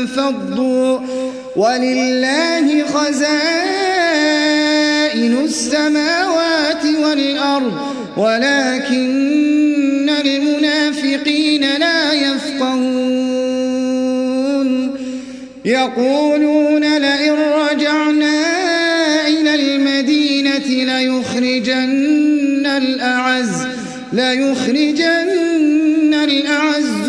ينفضوا. ولله خزائن السماوات والأرض ولكن المنافقين لا يفقهون. يقولون لئن رجعنا إلى المدينة ليخرجن الأعز ليخرجن الأعز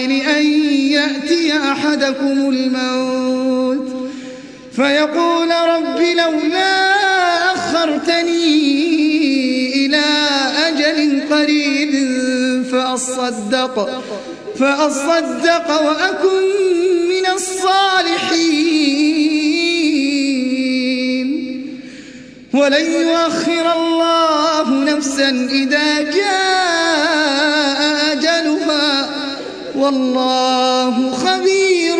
قبل أن يأتي أحدكم الموت فيقول رب لولا أخرتني قريب فأصدق فأصدق وأكن من الصالحين. ولن يؤخر الله نفسا إذا جاء والله خبير.